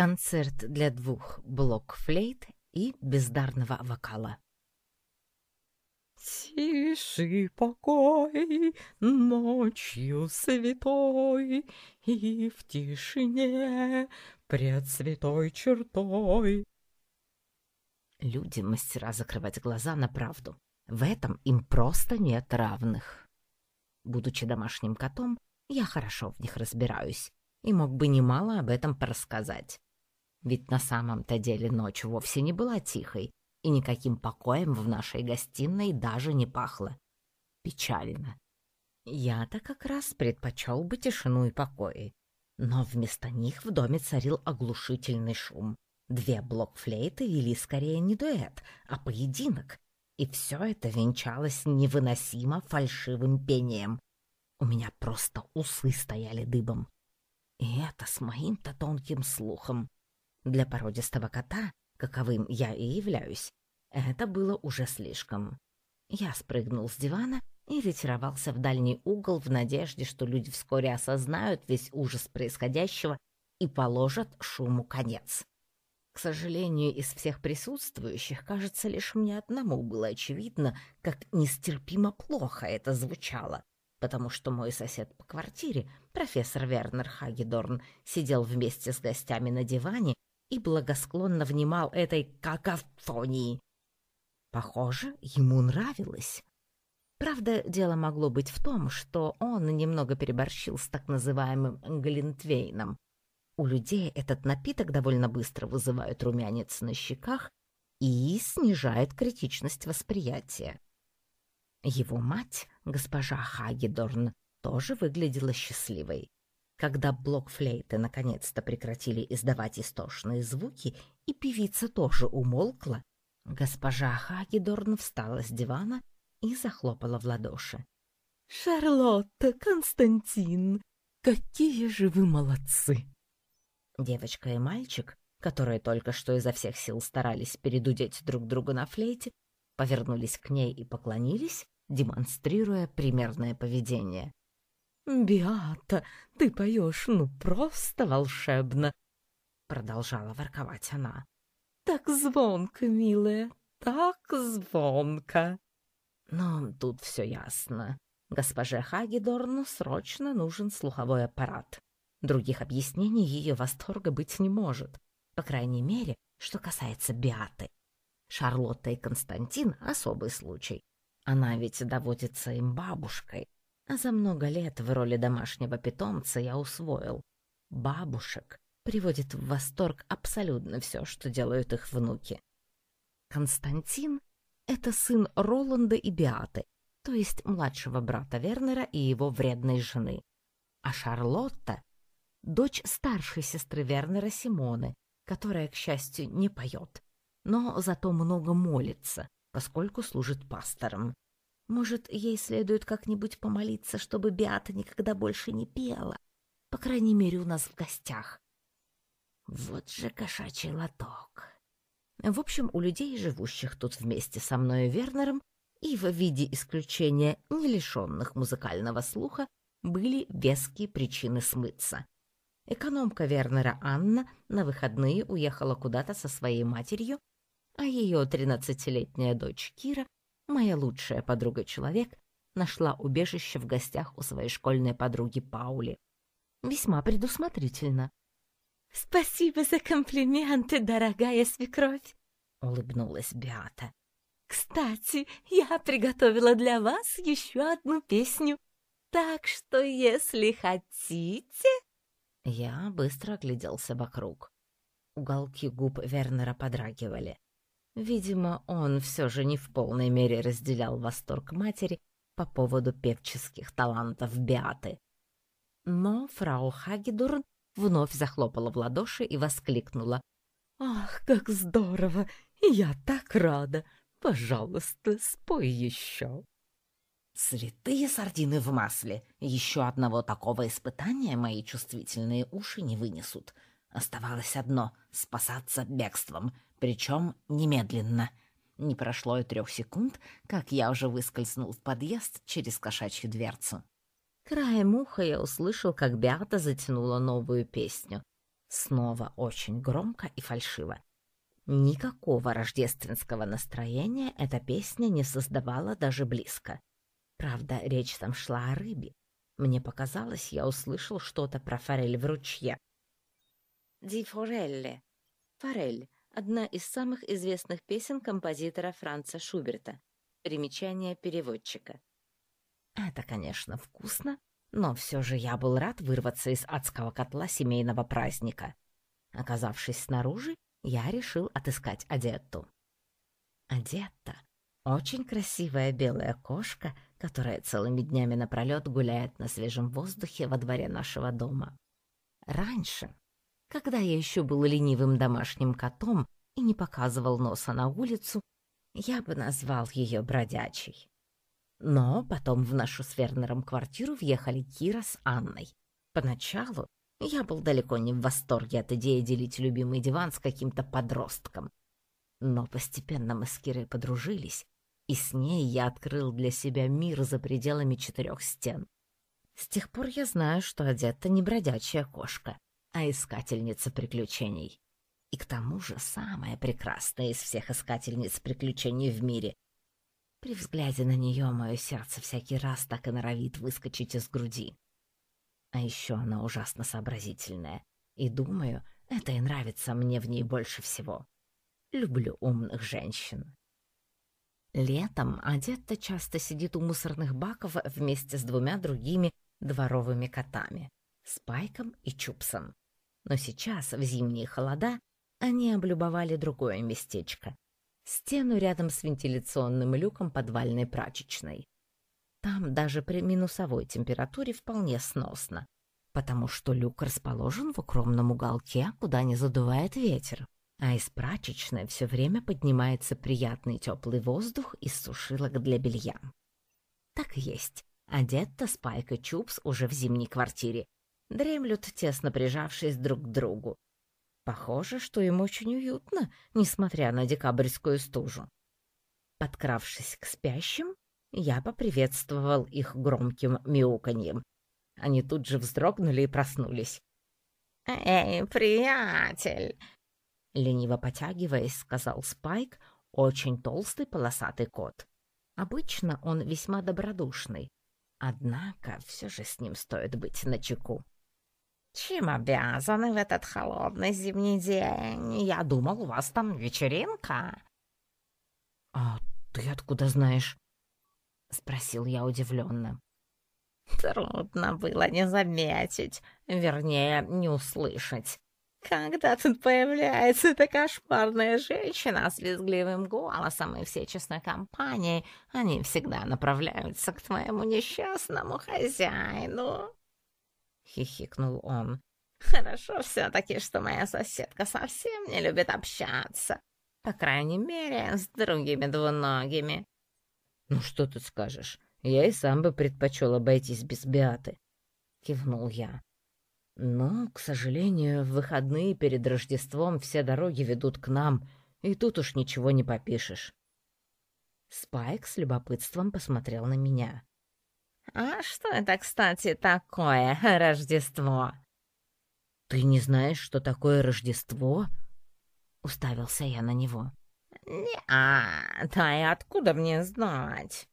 Концерт для двух блок-флейт и бездарного вокала. Тиши покой ночью святой, И в тишине пред святой чертой. Люди — мастера закрывать глаза на правду. В этом им просто нет равных. Будучи домашним котом, я хорошо в них разбираюсь и мог бы немало об этом порассказать. Ведь на самом-то деле ночь вовсе не была тихой, и никаким покоем в нашей гостиной даже не пахло. Печально. Я-то как раз предпочел бы тишину и покой. Но вместо них в доме царил оглушительный шум. Две блокфлейты вели скорее не дуэт, а поединок. И все это венчалось невыносимо фальшивым пением. У меня просто усы стояли дыбом. И это с моим-то тонким слухом. Для породистого кота, каковым я и являюсь, это было уже слишком. Я спрыгнул с дивана и ретировался в дальний угол в надежде, что люди вскоре осознают весь ужас происходящего и положат шуму конец. К сожалению, из всех присутствующих, кажется, лишь мне одному было очевидно, как нестерпимо плохо это звучало, потому что мой сосед по квартире, профессор Вернер Хагедорн, сидел вместе с гостями на диване и благосклонно внимал этой какофонии. Похоже, ему нравилось. Правда, дело могло быть в том, что он немного переборщил с так называемым глинтвейном. У людей этот напиток довольно быстро вызывает румянец на щеках и снижает критичность восприятия. Его мать, госпожа Хагедорн, тоже выглядела счастливой. Когда блокфлейты наконец-то прекратили издавать истошные звуки, и певица тоже умолкла, госпожа Хагедорн встала с дивана и захлопала в ладоши. «Шарлотта, Константин, какие же вы молодцы!» Девочка и мальчик, которые только что изо всех сил старались передудеть друг друга на флейте, повернулись к ней и поклонились, демонстрируя примерное поведение. «Биата, ты поешь, ну, просто волшебно!» Продолжала ворковать она. «Так звонко, милая, так звонко!» Но тут все ясно. Госпоже Хагедорну срочно нужен слуховой аппарат. Других объяснений ее восторга быть не может. По крайней мере, что касается Биаты. Шарлотта и Константин — особый случай. Она ведь доводится им бабушкой, а за много лет в роли домашнего питомца я усвоил. Бабушек приводит в восторг абсолютно все, что делают их внуки. Константин — это сын Роланда и Биаты, то есть младшего брата Вернера и его вредной жены. А Шарлотта — дочь старшей сестры Вернера Симоны, которая, к счастью, не поет, но зато много молится, поскольку служит пастором. Может, ей следует как-нибудь помолиться, чтобы Биата никогда больше не пела? По крайней мере, у нас в гостях. Вот же кошачий лоток. В общем, у людей, живущих тут вместе со мной и Вернером, и в виде исключения не лишенных музыкального слуха, были веские причины смыться. Экономка Вернера Анна на выходные уехала куда-то со своей матерью, а ее тринадцатилетняя дочь Кира моя лучшая подруга-человек нашла убежище в гостях у своей школьной подруги Паули. Весьма предусмотрительно. «Спасибо за комплименты, дорогая свекровь!» — улыбнулась Беата. «Кстати, я приготовила для вас еще одну песню, так что, если хотите...» Я быстро огляделся вокруг. Уголки губ Вернера подрагивали. Видимо, он все же не в полной мере разделял восторг матери по поводу певческих талантов Беаты. Но фрау Хагедурн вновь захлопала в ладоши и воскликнула. «Ах, как здорово! Я так рада! Пожалуйста, спой еще!» Святые сардины в масле! Еще одного такого испытания мои чувствительные уши не вынесут. Оставалось одно — спасаться бегством — причем немедленно. Не прошло и трех секунд, как я уже выскользнул в подъезд через кошачью дверцу. Краем уха я услышал, как Беата затянула новую песню. Снова очень громко и фальшиво. Никакого рождественского настроения эта песня не создавала даже близко. Правда, речь там шла о рыбе. Мне показалось, я услышал что-то про форель в ручье. «Ди форелле». «Форель» — одна из самых известных песен композитора Франца Шуберта. Примечание переводчика. Это, конечно, вкусно, но все же я был рад вырваться из адского котла семейного праздника. Оказавшись снаружи, я решил отыскать Адетту. Адетта — очень красивая белая кошка, которая целыми днями напролет гуляет на свежем воздухе во дворе нашего дома. Раньше, когда я еще был ленивым домашним котом и не показывал носа на улицу, я бы назвал ее бродячей. Но потом в нашу с Вернером квартиру въехали Кира с Анной. Поначалу я был далеко не в восторге от идеи делить любимый диван с каким-то подростком. Но постепенно мы с Кирой подружились, и с ней я открыл для себя мир за пределами четырех стен. С тех пор я знаю, что одета не бродячая кошка, а искательница приключений. И к тому же самая прекрасная из всех искательниц приключений в мире, при взгляде на нее мое сердце всякий раз так и норовит выскочить из груди. А еще она ужасно сообразительная, и думаю, это и нравится мне в ней больше всего. Люблю умных женщин. Летом Адетта часто сидит у мусорных баков вместе с двумя другими дворовыми котами — Спайком и Чупсом. Но сейчас, в зимние холода, они облюбовали другое местечко стену рядом с вентиляционным люком подвальной прачечной. Там даже при минусовой температуре вполне сносно, потому что люк расположен в укромном уголке, куда не задувает ветер, а из прачечной все время поднимается приятный теплый воздух из сушилок для белья. Так и есть. Одет-то Спайк и Чупс уже в зимней квартире. Дремлют, тесно прижавшись друг к другу, Похоже, что им очень уютно, несмотря на декабрьскую стужу. Подкравшись к спящим, я поприветствовал их громким мяуканьем. Они тут же вздрогнули и проснулись. «Эй, приятель!» Лениво потягиваясь, сказал Спайк, очень толстый полосатый кот. Обычно он весьма добродушный, однако все же с ним стоит быть начеку. «Чем обязаны в этот холодный зимний день? Я думал, у вас там вечеринка». «А ты откуда знаешь?» — спросил я удивленно. Трудно было не заметить, вернее, не услышать. Когда тут появляется эта кошмарная женщина с визгливым голосом и всей честной компанией, они всегда направляются к твоему несчастному хозяину. — хихикнул он. «Хорошо все-таки, что моя соседка совсем не любит общаться. По крайней мере, с другими двуногими». «Ну что ты скажешь? Я и сам бы предпочел обойтись без Беаты», — кивнул я. «Но, к сожалению, в выходные перед Рождеством все дороги ведут к нам, и тут уж ничего не попишешь». Спайк с любопытством посмотрел на меня. «А что это, кстати, такое Рождество?» «Ты не знаешь, что такое Рождество?» Уставился я на него. «Не-а, да и откуда мне знать?»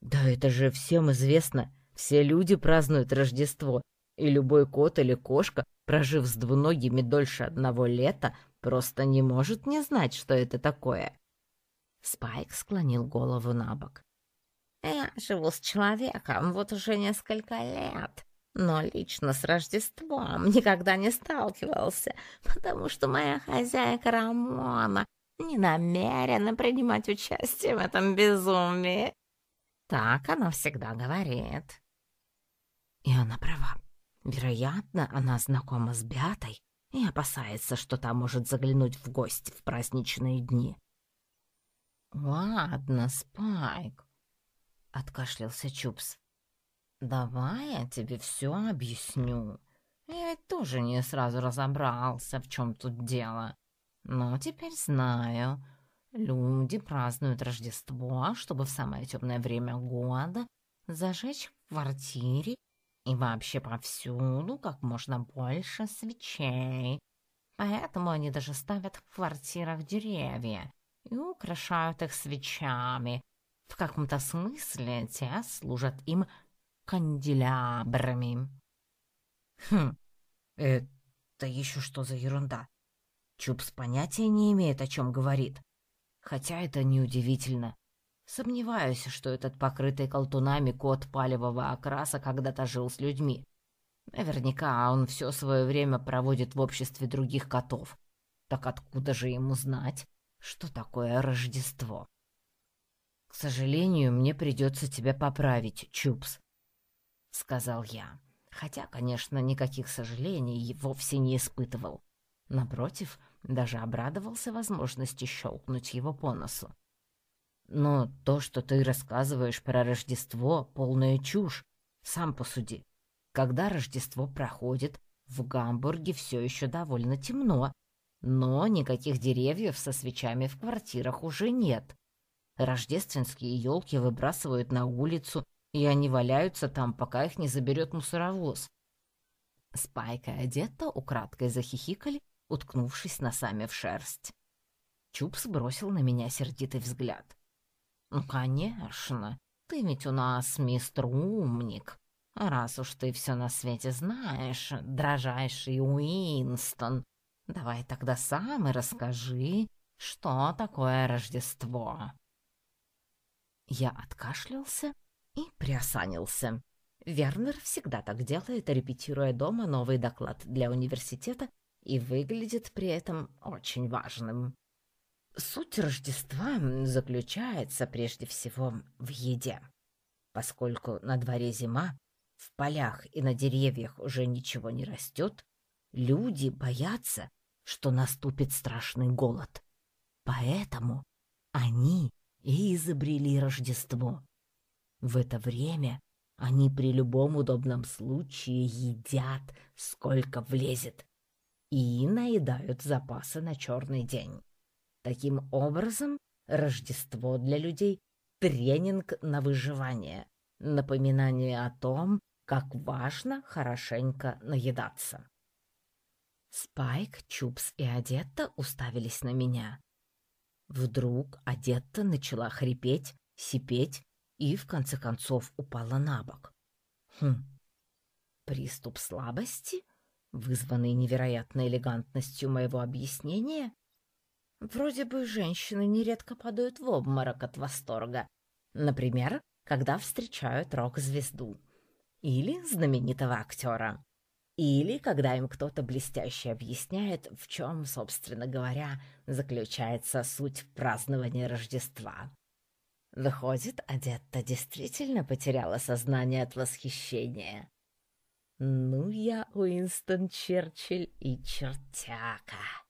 «Да это же всем известно. Все люди празднуют Рождество, и любой кот или кошка, прожив с двуногими дольше одного лета, просто не может не знать, что это такое». Спайк склонил голову на бок. Я живу с человеком вот уже несколько лет, но лично с Рождеством никогда не сталкивался, потому что моя хозяйка Рамона не намерена принимать участие в этом безумии. Так она всегда говорит. И она права. Вероятно, она знакома с Бятой и опасается, что та может заглянуть в гости в праздничные дни. «Ладно, Спайк, — откашлялся Чупс. «Давай я тебе все объясню. Я ведь тоже не сразу разобрался, в чем тут дело. Но теперь знаю. Люди празднуют Рождество, чтобы в самое темное время года зажечь в квартире И вообще повсюду как можно больше свечей. Поэтому они даже ставят в квартирах деревья и украшают их свечами. В каком-то смысле те служат им канделябрами. Хм, это еще что за ерунда? Чупс понятия не имеет, о чем говорит. Хотя это неудивительно. Сомневаюсь, что этот покрытый колтунами кот палевого окраса когда-то жил с людьми. Наверняка он все свое время проводит в обществе других котов. Так откуда же ему знать, что такое Рождество? К сожалению, мне придется тебя поправить, Чупс, — сказал я. Хотя, конечно, никаких сожалений вовсе не испытывал. Напротив, даже обрадовался возможности щелкнуть его по носу. Но то, что ты рассказываешь про Рождество, полная чушь. Сам посуди. Когда Рождество проходит, в Гамбурге все еще довольно темно, но никаких деревьев со свечами в квартирах уже нет. Рождественские елки выбрасывают на улицу, и они валяются там, пока их не заберет мусоровоз. Спайка и Одетта украдкой захихикали, уткнувшись носами в шерсть. Чупс бросил на меня сердитый взгляд. «Ну, конечно, ты ведь у нас мистер умник. Раз уж ты все на свете знаешь, дрожайший Уинстон, давай тогда сам и расскажи, что такое Рождество». Я откашлялся и приосанился. Вернер всегда так делает, репетируя дома новый доклад для университета и выглядит при этом очень важным. Суть Рождества заключается прежде всего в еде. Поскольку на дворе зима, в полях и на деревьях уже ничего не растет, люди боятся, что наступит страшный голод. Поэтому они и изобрели Рождество. В это время они при любом удобном случае едят, сколько влезет, и наедают запасы на черный день. Таким образом, Рождество для людей — тренинг на выживание, напоминание о том, как важно хорошенько наедаться. Спайк, Чупс и Адетта уставились на меня. Вдруг Адетта начала хрипеть, сипеть и, в конце концов, упала на бок. Хм, приступ слабости, вызванный невероятной элегантностью моего объяснения? Вроде бы женщины нередко падают в обморок от восторга. Например, когда встречают рок-звезду. Или знаменитого актера. Или когда им кто-то блестяще объясняет, в чем, собственно говоря, заключается суть празднования Рождества. Выходит, Адетта действительно потеряла сознание от восхищения. Ну я Уинстон Черчилль и чертяка.